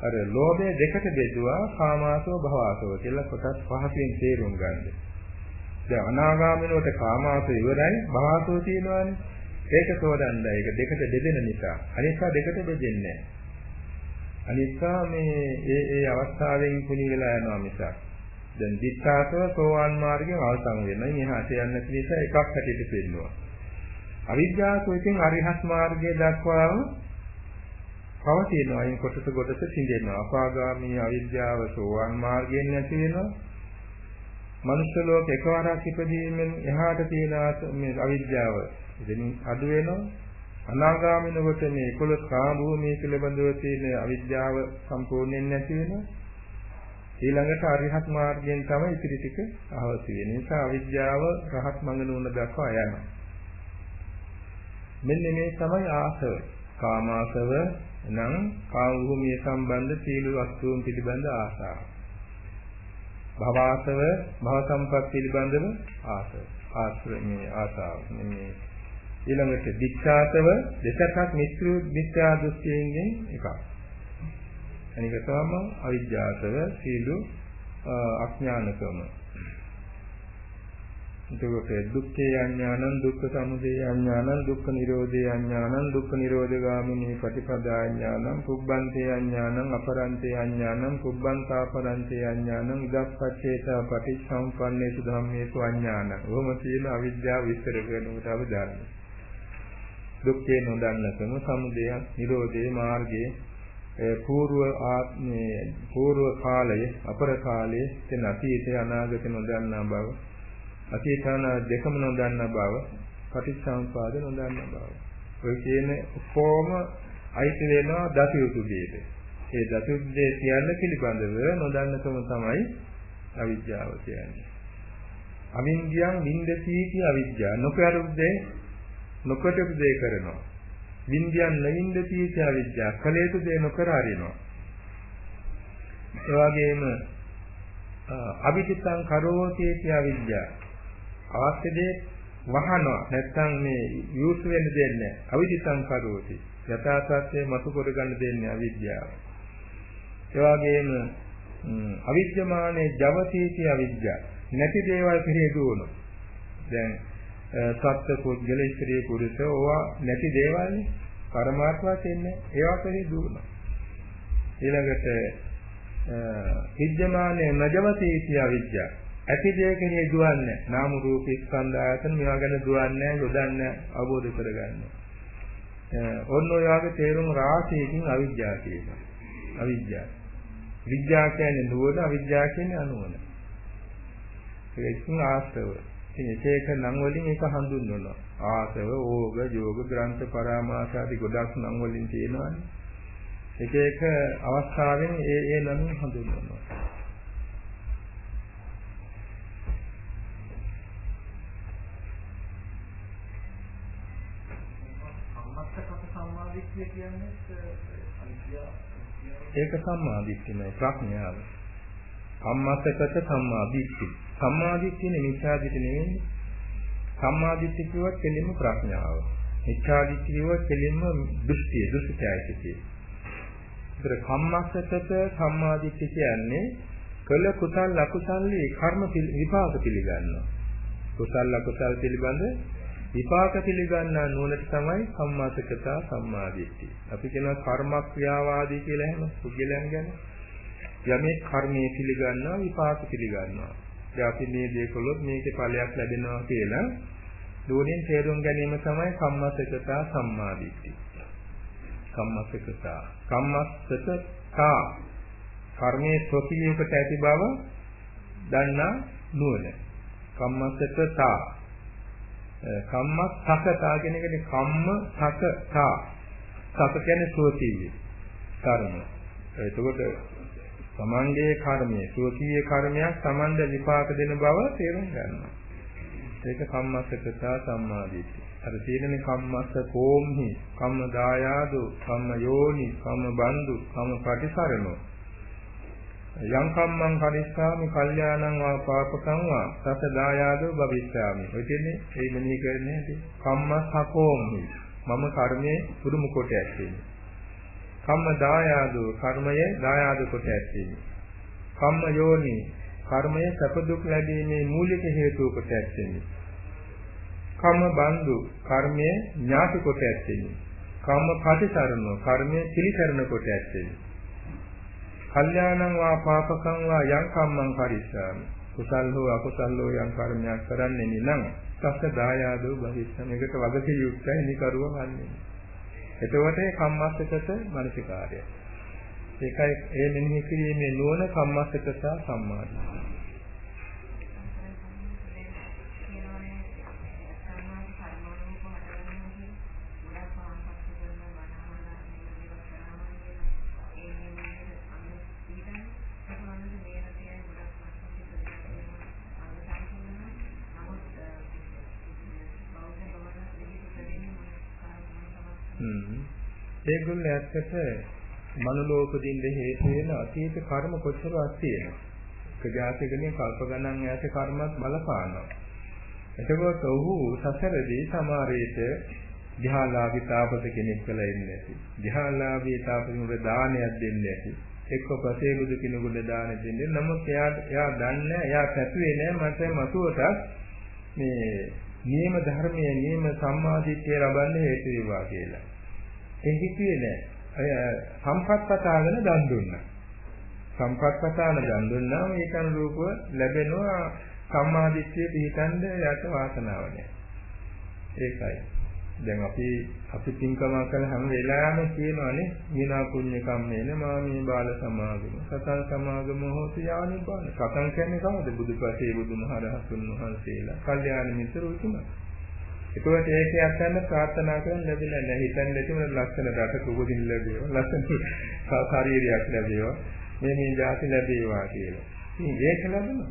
අර ලෝභය දෙකට බෙදුවා කාමාසෝ භවාසෝ කියලා කොටස් පහකින් තේරුම් ගන්න. දැන් අනාගාමිනවට කාමාසෝ ඉවරයි භවාසෝ තියෙනවානේ. ඒක තෝරන්නයි. ඒක දෙකට බෙදෙන නිසා. අනිත්වා දෙකට බෙදෙන්නේ නැහැ. අනිත්වා මේ ඒ ඒ අවස්ථාවෙන් කුණි වෙලා යනවා මිසක්. දැන් දික්ඛාසව සෝවාන් මාර්ගයෙන් අවසන් වෙනවා. මෙහාට යන්න නිසා එකක් හැටියට පෙන්නනවා. අවිද්‍යාවසෝ ඉතින් අරිහත් මාර්ගයේ දක්වාම පවතිනවා. අයින් කොටස කොටස සිඳෙනවා. අපාගාමී අවිද්‍යාව සෝවාන් මාර්ගයෙන් නැති වෙනවා. මනුෂ්‍ය ලෝක එකවරක් ඉපදීමෙන් එහාට තියෙන මේ අවිද්‍යාව ඉතින් අඩු වෙනවා. අනාගාමිනකොට මේ 11 කාම භූමිය පිළිබඳව තියෙන අවිද්‍යාව සම්පූර්ණයෙන් නැති වෙනවා. ඊළඟට අරිහත් මාර්ගයෙන් තමයි ඉතිරි ටික අවශ්‍ය වෙන නිසා අවිද්‍යාව රහත් මඟ නුවණ දක්වා යනවා. මෙන්න මේ තමයි ආසව. කාමාසව නම් කාම භූමිය සම්බන්ධ සීල වස්තුන් පිළිබඳ ආසාව. භවආසව භව සම්පත් පිළිබඳව ආසව. ආශ්‍රමයේ ආසාව. මේ ඊළඟට දික්ඛාතව දෙසක්ක් මිත්‍ර මිත්‍යා දෘෂ්ටියෙන් එකක්. අනික තමයි අවිද්‍යාවතව සීලු අඥානකම. එතකොට දුක්ඛේ අඥානං දුක්ඛ සමුදය අඥානං දුක්ඛ නිරෝධේ අඥානං දුක්ඛ නිරෝධගාමිනී පටිපදා අඥානං පුබ්බන්තේ අඥානං අපරන්තේ අඥානං පුබ්බන්තාපරන්තේ අඥානං ඉදප්පච්චේතා පටිච්චසමුප්පන්නේසු ධම්මේසු අඥානං. ඔහොම තියෙන අවිද්‍යාව විස්තර කරනකොට අවදානයි. දුක්ඛේ නොදන්නකම සමුදය නිරෝධේ මාර්ගයේ పూర్ව ආත්මයේ పూర్ව කාලය අපර කාලය තෙන අතීතය අනාගතය නොදන්නා බව අතීතන දෙකම නොදන්නා බව පටිච්චසමුපාද නොදන්නා බව. ඔය කියන කොහොම අයිති වෙනවා දසයුතු දෙයට ඒ දසයුතු දෙය කියන්න පිළිබඳව නොදන්නකම තමයි අවිද්‍යාව කියන්නේ. අවින්දියන් වින්දසී කිය අවිද්‍යාව. නොකරුද්දේ නොකටුද්දේ කරනවා. වින්දියන් නැවින්ද තීච අවිද්‍යාව කලේතු දේ නොකර අරිනවා. ඒ වගේම අවිචිත්තං කරෝති කිය අවිද්‍යාව. අවශ්‍ය දේ වහනවා නැත්නම් මේ යූස් වෙන්න දෙන්නේ අවිචිත්තං කරෝති. යථා සත්‍යය මතු කරගන්න දෙන්නේ අවිද්‍යාව. ඒ වගේම අවිද්‍යමානේ ජවතීති අවිද්‍යාව. නැති දේවල් කෙරේ දුවනවා. දැන් සත්ත්ව පුද්ගල ස්ත්‍රී පුරුෂ ඕවා නැති දේවල්නේ පරමාර්ථ වශයෙන් ඒවා කෙරේ දුවනවා ඊළඟට විද්‍යමානයේ නජවතී කිය අවිද්‍යාව ඇති දෙය කෙරේ දුවන්නේ නාම රූප ස්කන්ධ ආයතන මේවා ගැන දුවන්නේ යොදන්නේ අවබෝධ කරගන්නවා. ඔන්න ඔය වගේ තේරුම් රාශියකින් අවිද්‍යාව කියනවා. අවිද්‍යාව. විද්‍යාව කියන්නේ නුවණ අවිද්‍යාව කියන්නේ අනුවණ. ඒකකින් ආශ්‍රව. එක නම් වලින් ඒක හඳුන්වනවා. ආශ්‍රව, ඕග, යෝග, ග්‍රන්ථ, පරාමාස ආදී ගොඩක් නම් වලින් තියෙනවානේ. එක එක අවස්ථාවෙන් ඒ ඒ නම් හඳුන්වනවා. සම්මාදිට්ඨිය කියන්නේ ඒක සම්මාදිට්ඨියයි ප්‍රඥාව. කම්මස්සකත සම්මාදිට්ඨි. සම්මාදිට්ඨියනේ මිත්‍යාදිට්ඨි නෙවෙයි. සම්මාදිට්ඨි කියුවත් කෙලින්ම ප්‍රඥාව. මිත්‍යාදිට්ඨි කියුවත් කෙලින්ම දෘෂ්ටිය, දෘෂ්ටියයි ඒතර කම්මස්සකත සම්මාදිට්ඨි කියන්නේ කළ කුසල් අකුසල් කර්ම විපාක පිළිගන්නවා. කුසල් අකුසල් පිළිබඳ විපාක පිළිගන්නා නුවණට තමයි සම්මාසකතා සම්මාදිට්ඨිය. අපි කියනවා කර්මක්‍රියාවාදී කියලා එහෙම පුද්ගලයන් ගැන. යමේ කර්මයේ පිළිගන්නවා විපාක පිළිගන්නවා. දැන් අපි මේ දේ කළොත් මේකේ ඵලයක් ලැබෙනවා කියලා නුවණින් තේරුම් ගැනීම තමයි සම්මාසකතා සම්මාදිට්ඨිය. කම්මස්සකතා. කම්මස්සකතා. කර්මයේ ප්‍රතියකට ඇති බව දන්නා නුවණ. කම්මස්සකතා කම්මස් සකතා කියන එකනේ කම්ම සකතා. සක කියන්නේ සෝතීය කර්ම. එතකොට තමන්ගේ කර්මයේ සෝතීය කර්මයක් තමන්ද විපාක දෙන බව තේරුම් ගන්නවා. ඒක කම්මස්සකතා සම්මාදිට්ඨිය. අර තියෙනනේ කම්මස්ස කෝම්හි කම්ම දායාදෝ කම්ම යෝනි කම්ම බන්දු කම්ම පටිසරණෝ යං කම්මං කරිස්සාමි කල්යාණං වා පාපකං වා සත දායාදෝ භවිස්සාමි. ඔය තියෙන්නේ ඒ මෙනෙහි කරන්නේ නැති. කම්මස්සකෝම්හි මම කර්මයේ පුරුමු කොට ඇත්තේ. කම්ම දායාදෝ කර්මයේ දායාද කොට ඇත්තේ. කම්ම යෝනි කර්මයේ සැප දුක් ලැබීමේ මූලික හේතුව කොට ඇත්තේ. කම්ම බන්දු කර්මයේ ඥාති කොට ඇත්තේ. කම්ම ප්‍රතිසරණෝ කර්මයේ පිළිකරන කොට ඇත්තේ. කල්යාණං වා පාපකං වා යං කම්මං කරිස්සාමි. කුසල් හෝ අකුසල් හෝ යම් කර්මයක් කරන්නේ නම් සස්ස දායාදෝ බහිස්සම එකට වගකී යුක්තයි නිකරුව වන්නේ. එතකොට කම්මස්සකත මනසිකාරය. ඒකයි ඒ මෙනෙහි කිරීමේ නුවණ කම්මස්සකත සම්මාදිට්ඨිය. ඒගොල්ලෝ ඇත්තට මනුලෝකදින්ද හේතු වෙන අතීත කර්ම කොච්චරක් තියෙනවා. එක ජාතකනේ කල්ප ගණන් ඈත කර්මත් බලපානවා. එතකොට ඔහු සසරදී සමාරේත ධ්‍යාලාභී තාපස කෙනෙක් කියලා ඉන්නේ නැති. ධ්‍යාලාභී තාපසුන්ට දානයක් දෙන්නේ නැති. එක්ක ප්‍රතේබුදු කෙනෙකුට දාන දෙන්නේ. නමුත් එයා එයා දන්නේ එයා පැතුවේ නෑ මට මතුවට මේ නියම ධර්මයේ නියම සම්මාදිට්ඨිය ලබන්න හේතු වේවා කියලා. ඒ හිතුවේ නෑ. අය සම්පත්පතාගෙන දන් දුන්නා. සම්පත්පතාන දන් දුන්නාම ඒක අනුරූපව ලැබෙනවා සම්මාදිට්ඨිය පිළිතන්ද යට වාසනාව නෑ. ඒකයි. දැන් අපි අපි පින්කම කරන හැම වෙලාවෙම කියනවානේ විනා පුණ්‍ය කම්මේන මාමී බාල සමාගම සතන් සමාගම හොති යානිබාන සතන් කියන්නේ කවුද බුදුපසේ බුදුමහරහතුන් වහන්සේලා කල්යාණ මිත්‍ර උතුමා ඒකෝට ඒකේ අත්යන්න ප්‍රාර්ථනා කරන ලැබිලා නැහැ. හිතන්නේ නැතිව ලක්ෂණ රටක උපදින්න ලැබේවා. ලක්ෂණ ශරීරයක් ලැබේවා. මේ මේ જાති ලැබේවා කියලා. ඉතින් ඒක ලැබුණා.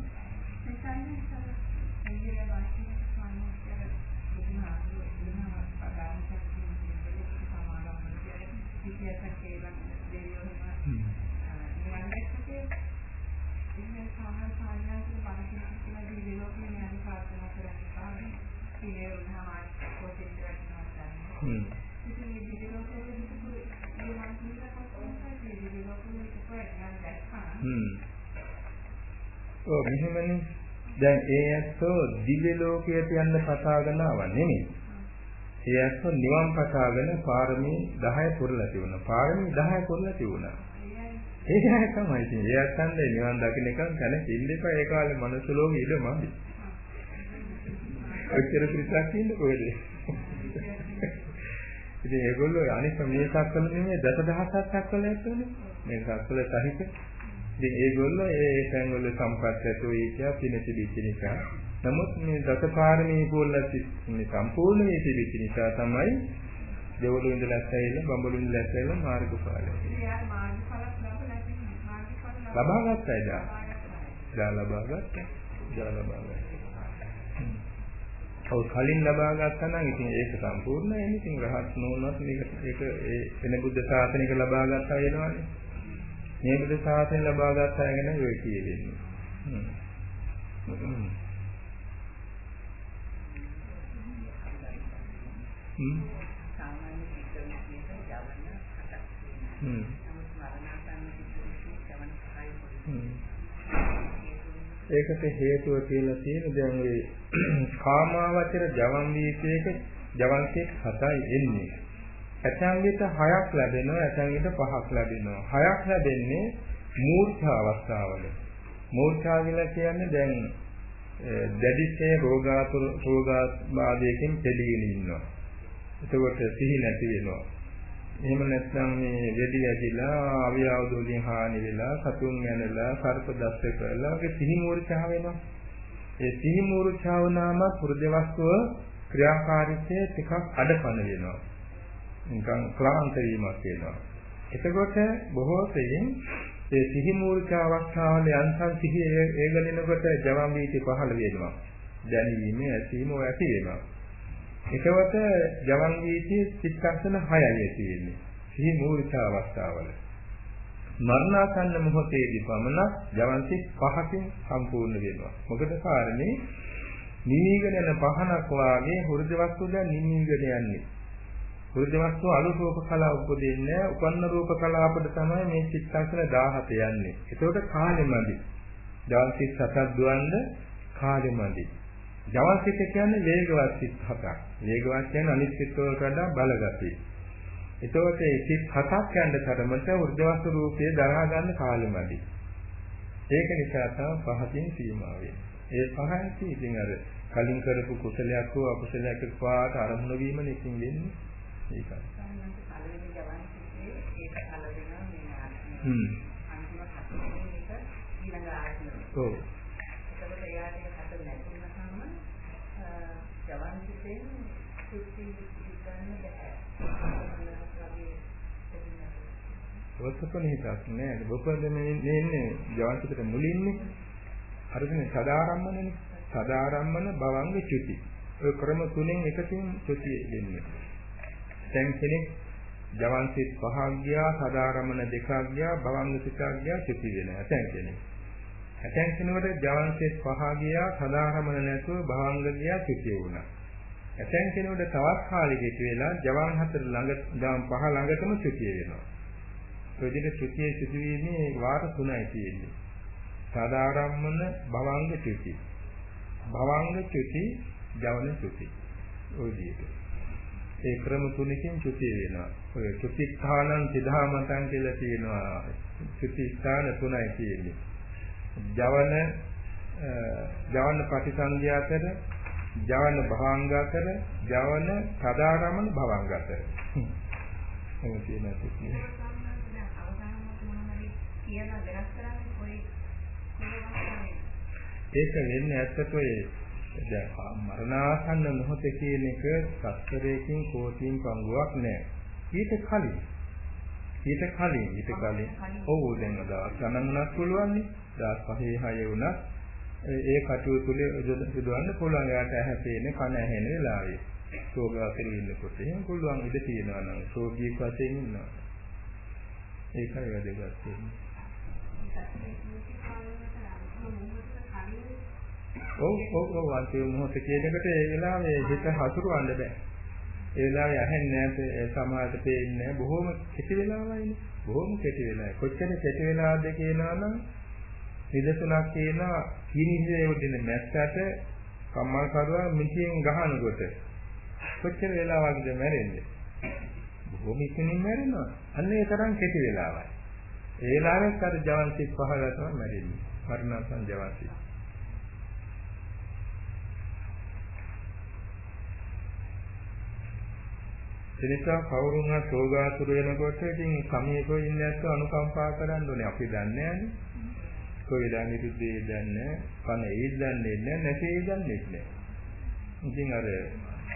හ්ම්. හ්ම්. ඔව් මෙහෙමනේ. දැන් ඒ ඇත්තෝ දිව්‍ය ලෝකයට යන්න පතාගෙන ආව නෙමෙයි. ඒ ඇත්තෝ නිවන් පතාගෙන පාරමී 10 පුරලා තිබුණා. පාරමී 10 පුරලා තිබුණා. ඒක තමයි ඉතින්. ඒ අත්තන්ද නිවන් දකින්න එක තැන ඉන්න එපා. ඒ කාලේ මනුස්ස ලෝකෙ ඉඳ මදි. ඔච්චර පිටක් ඉන්න කොහෙද? ඉතින් ඒගොල්ලෝ අනිත් මේ සක්වල නෙමෙයි දසදහසක් සක්වල ඇත්තනේ. මේ සක්වල සහිත. ඉතින් ඒගොල්ලෝ ඒ තැන්වල සම්පත් ඇතුව ඉච්ඡා පිණිසි දිච්ච නිසා. නමුත් මේ දසපාරමී පොල්ලත් මේ සම්පූර්ණ මේ තිබිච්ච නිසා තමයි දෙවලු ඉඳලා ඇස්සෙයිල බඹලු ඉඳලා ඇස්සෙයිල මාර්ගඵලය. ලබා ගත්තයි දා. දා ලබා ගත්තා. දා ලබා ගත්තා. ඔව් කලින් ලබා ගත්තා නම් ඉතින් ඒක සම්පූර්ණයි. ඉතින් රහත් නොවුනත් මේක ඒක ඒ වෙන බුද්ධ ශාසනයක ලබා ගත්තා වෙනවනේ. මේ බුද්ධ ශාසනය ලබා ගත්තා ගැන ඔය කියෙන්නේ. හ්ම්. සාමාන්‍ය චිත්ත විද්‍යාවේ යවන හතක් තියෙනවා. හ්ම්. නමුත් මරණාසන්න චිත්ත විද්‍යාවේ යවන පහයි පොඩි. හ්ම්. ඒකට හේතුව කියලා තියෙන දැන් ඒ කාමාවචර ජවන් වීතයක ජවන්කේ හතයි එන්නේ. ඇතැම් විට හයක් ලැබෙනවා ඇතැම් විට පහක් ලැබෙනවා. හයක් ලැබෙන්නේ මූර්ඡා අවස්ථාවල. මූර්ඡා කියලා කියන්නේ දැන් දැඩිසේ රෝගාතුර රෝගාබාධයකින් පෙළීගෙන ඉන්නවා. එතකොට සිහි නැති වෙනවා. එහෙම නැත්නම් මේ වෙඩි ඇදිලා අවියවද වලින් හානි වෙලා සතුන් යනලා සර්ප දස්ස කරලා වගේ සිහි මූර්ඡා වෙනවා. ඒ සිහි මූර්ඡාව නාම හෘද වස්තුව ක්‍රියාකාරීත්වය ටිකක් අඩපණ වෙනවා. නිකන් ක්ලාන්ත වීමක් වෙනවා. එතකොට බොහෝ සෙයින් ඒ සිහි මූර්ඡා අවස්ථාවල යන්තම් සිහි ඒගලිනකොට ජවම් වීති පහළ වෙනවා. දැනීම ඇසීම ඔය ඇති වෙනවා. එකවත ජවන් වීතියේ චිත්තක්ෂණ 6යි තියෙන්නේ. සිහි මූලික අවස්ථාවල. මරණාසන්න මොහොතේදී පමණ ජවන් සිත් පහකින් සම්පූර්ණ වෙනවා. මොකද කාරණේ නිමීගෙන යන පහනක් වාගේ හෘද වස්තු දැන් නිමීගෙන යන්නේ. හෘද වස්තු අලුතෝප කලාව උපදින්නේ උපන්න රූප කලාපද තමයි මේ චිත්තක්ෂණ 17 යන්නේ. ඒකට කාලෙමදි. ජවන් සිත් සතක් දුවන්න කාලෙමදි. ජවසිත කියන්නේ වේගවත් සිත් හතක්. වේගවත් කියන්නේ අනිත් සිත් වලට වඩා බලගතියි. එතකොට ඒ සිත් හතක් යන තරමට වෘද්ධවස්තු රූපයේ දරා ගන්න කාලෙමදි. ඒක නිසා තමයි පහකින් සීමා වෙන්නේ. ඒ පහයි ඉතින් අර කලින් කරපු කුසලයක් හෝ අකුසලයක් පාට අරමුණ වීම නිකින් වෙන්නේ. ඒකයි. මේ. හ්ම්. ඔව්. එතකොට එයාට ඒක හත නැතුනහම ජවන් සිතෙන් සුත්ති ගන්න බෑ. වස්තුකන හිතක් නෑ. බොපදනේ ඉන්නේ ජවන්තිකට මුලින්නේ. හරිදනේ සදාරම්මනනේ. සදාරම්මන භවංග චුති. ඔය ක්‍රම තුනෙන් එකකින් චුති දෙන්නේ. දැන් කෙනෙක් ජවන්තිත් පහක් ගියා, සදාරම්මන දෙකක් ගියා, භවංග සිතක් ගියා චුති වෙනවා. දැන් කෙනෙක්. ඇතැන් කෙනෙකුට ජවන්තිත් පහ ගියා, සදාරම්මන නැතුව භවංග ගියා චුති වුණා. ඇතැන් කෙනෙකුට තවත් කාලෙකට වෙලා ජවන් හතර ළඟ ජවන් පහ ළඟටම චුති වෙනවා. ප්‍රතිද චුතියේ සිදුවීමේ වාර තුනයි තියෙන්නේ. සාධාරම්මන භවංග චුති. භවංග චුති, ජවන චුති. ඔය විදිහට. ඒ ක්‍රම තුනකින් චුති වෙනවා. ඔය චුති ස්ථානං සිධාමතං කියලා තියෙනවා. චුති ස්ථාන තුනයි තියෙන්නේ. ජවන ජවන ප්‍රතිසන්දිය අතර ජවන භවංග අතර ජවන සදාරමන භවංග අතර. එහෙම තියෙනවා තියෙන්නේ. කියලා වෙනස් කරන්නේ කොයි ඒක වෙන්නේ ඇත්තට ඔය දැන් මරණාසන්න මොහොත කියන එක සත්‍යරේකින් කෝටින් පංගුවක් නෑ. ඊට කලින් ඊට කලින් ඊට කලින් ඔව් දැන් දවස් ගණන් උනත් පුළුවන් නේ. දවස් 5 6 වුණත් ඒ කටයුතු තුළ යොදවන්න පුළුවන්. එයාට හැපෙන්නේ කන ඇහෙන වෙලාවේ. සෝගාසෙරි ඉන්නකොට එහෙම පුළුවන් ඉඳ තියෙනවා නම් සෝගී වශයෙන් ඉන්නවා. ඒකයි වැදගත් වෙන්නේ. ඔව් ඔව් ඔව් අන්තිම මොහොත කියන එකට ඒ වෙලාවේ හිත හසුරවන්න බෑ. ඒ වෙලාවේ ඇහෙන්නේ නැහැ සමාජයට පේන්නේ නැහැ බොහොම කෙටි වෙලාවයිනේ. බොහොම කෙටි වෙලාවයි. කොච්චර කෙටි වෙලාවද කියනවා නම් නිදසුනක් කියනවා කිනිහිසේ උදින මැස්සට කම්මල් කරුවා මිටියෙන් ගහනකොට කොච්චර වෙලාවකද මැරෙන්නේ? බොහොම ඉක්මනින් මැරෙනවා. අන්න ඒ තරම් කෙටි වෙලාවයි. ඒ ලාරෙත් අර ජවන් සිත් පහළ තමයි මැරෙන්නේ. මරණසන් ජවන් සිත්. එනිසා කවුරුන්වත් රෝගාතුර වෙනකොට ඉතින් සමීපව ඉන්න ඇත්ත අනුකම්පා කරන්න ඕනේ. අපි දන්නේ නැහැනේ. කොයි දානි රුද්දේ දන්නේ, කන ඒ දන්නේ නැහැ, නැසේ දන්නේ නැහැ. ඉතින් අර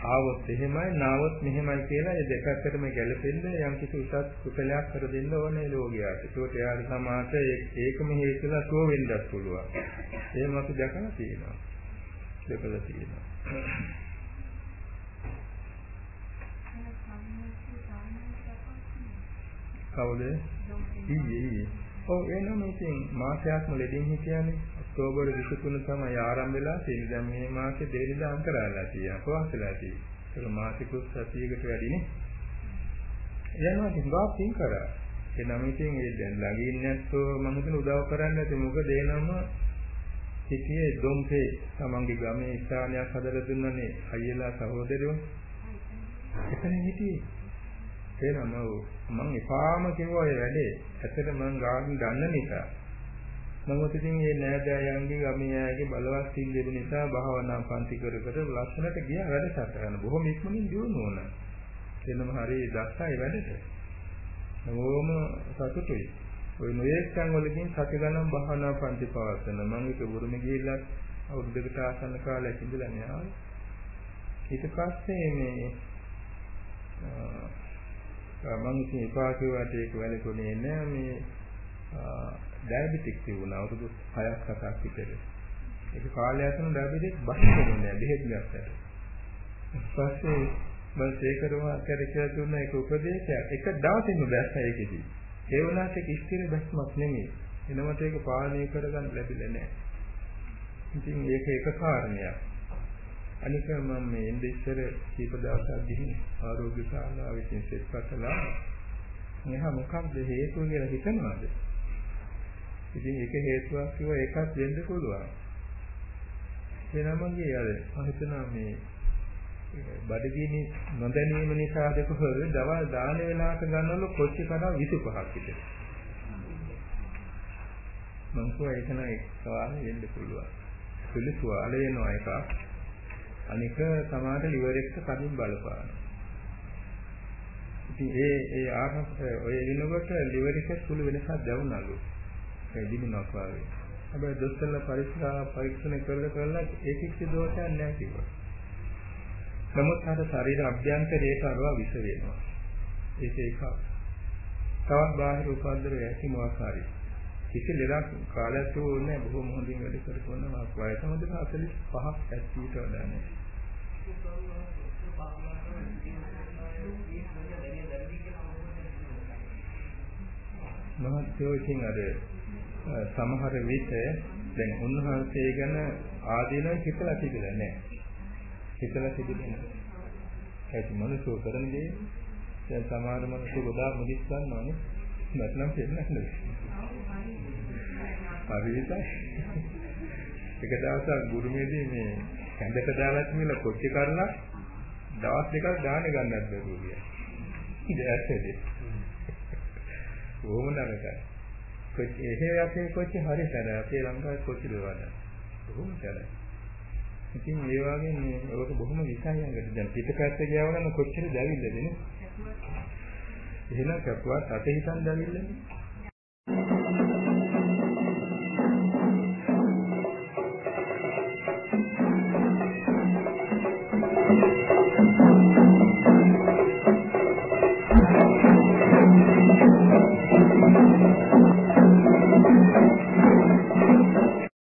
ආවොත් එහෙමයි, නාවොත් මෙහෙමයි කියලා ඒ දෙකකටම ගැලපෙන්න යම් කිසි උසස් කුසලයක් කර දෙන්න ඕනේ ලෝකයාට. ඒකට එයාට සමාත ඒකම හේතුලා සුව වෙන්නත් පුළුවන්. එහෙම අපි දැකලා තියෙනවා. දැකලා තියෙනවා. කවුද? ඊයේ ඊයේ. ඔව් එනම ඉතින් මාසයක්ම ලෙඩින් හිටියානේ. ඔක්තෝබර් 23 තමයි ආරම්භ වෙලා තියෙන්නේ. දැන් මේ මාසේ දෙවෙනිදා අන්තරාලා තියෙනවා. කොහොමදලා තියෙන්නේ? ඒක මාසිකුත් සතියකට වැඩිනේ. යනවා ඉතින් වාපින් කරා. ඒ නම් ඉතින් ඒ දැන් ළඟින් නැත්තෝ මම හිතන උදව් කරන්න ඇති. මොකද ඒ නම සිටියේ දොම්පේ තමන්ගේ ගමේ ස්ථානයක් හදලා දුන්නනේ අයියලා සහෝදරයෝ. එතන හිටියේ තේරෙනවද මම එපාම කිව්වා ඒ වැඩේ. ඇත්තට මම ගාන දන්න නිසා. නමුත් ඉතින් මේ නෑදෑයන්ගේ ගමේ අයගේ බලවත් සිල්ලෙබ නිසා භාවනා පන්ති කර කර ලස්සනට ගියා වැඩසටහන බොහොම ඉක්මනින් දියුණු වුණා. එන්නම හරි දස්සයි වැඩට. නෝම සතුටුයි. ඔය නොයෙක්යන් වලකින් සති ගණන් භාවනා පන්ති පවත්වන. මම ඒක බුරුම ගිහිල්ලා අවුරුද්දකට ආසන්න කාලයක් ඉඳලා නේ ඊට පස්සේ මේ මම ඉතින් එපා කිව්වට ඒක වැළකුණේ නෑ මේ ඩයබටික් තිබුණා අවුරුදු 6ක් 7ක් විතර. ඒක කාලයක් යන ඩයබටික් බහින්නේ නෑ බෙහෙත් ගත්තට. ඊපස්සේ මම සේකරම අතර කියලා දුන්න ඒක උපදේශයක්. එක දවසින්ම බැස්ස ඒකෙදි. ඒ වුණාට ඒක ස්ථිර බැස්මක් නෙමෙයි. එනමට ඒක පාලනය කරගන්න ලැබිලා නෑ. ඉතින් ඒක එක කාරණයක්. අනික මම මේ ඉන්ද ඉස්සර කීප දවසක් ගිහින් ආරෝග්‍ය ශාලාවේ ඉතින් සෙට් කරලා මෙහා මොකක්ද හේතුව කියලා හිතනවාද? ඉතින් ඒක හේතුවක් කිව්ව ඒකත් වෙන්න පුළුවන්. එනමගේ අර මම හිතනවා මේ බඩගිනි නොදැනීම නිසා දෙක හොර දවල් දාන වෙලාවට ගන්නවලු කොච්චි කඩා 25ක් විතර. මම කිව්වා ඒක නෑ සවාල් වෙන්න පුළුවන්. පිළිසුව අලේනවා එකක්. අනික සමාත liver එකට කලින් බලපාන. ඉතින් ඒ ඒ ආහාර ඔය එනකොට liver එකේ සුළු වෙනසක් දැනුණලු. ඒ දිනුනක් වගේ. හැබැයි දොස්තරලා පරීක්ෂා පරීක්ෂණ කරලා කරලා ඒ කිසි දෝෂයක් නැහැ කිව්වා. නමුත් අර ශරීර අභ්‍යන්තරයට අරවා විස වෙනවා. ඒක එකක්. තවත් බාහිර උපද්දර ඇති මොහකාරී. කිසි ලෙඩක් කාලයක් ඕනේ බොහොම හොඳින් වැඩ කරපුවා වයස හොඳට 45ක් 70ට වඩා නෑ. මහත්යෝ ඉතින් අර සමහර විට දැන් උන්වහන්සේ ගැන ආදීනව හිතලා තිබුණේ නැහැ. හිතලා තිබුණේ නැහැ. ඒක මනුස්සෝ කරන දේ දැන් සමහර මනුස්සෝ ගොඩාක් මුදිස් ගන්නවානේ. නැත්නම් දෙන්නේ නැහැ. හරියට එක දවසක් ගුරුමේදී මේ කැඳට දාලා තිබුණ කොච්චි කරලා දවස් දෙකක් දාන ගන්නත් බැරුව ගියා. ඉතින්? ඕම නරකයි. කොච්චි එහෙ අපේ කොච්චි හරි සැර අපේ ලංකාවේ කොච්චි දවද? බොහොම සැර. ඉතින් ඒ වගේ මේ ඔක බොහොම විසයයකට දැන් පිටපැත්ත ගියවනම් කොච්චර දැවිල්ලද නේ? එහෙනම් කපුවත් අත හිතන් දැවිල්ලනේ.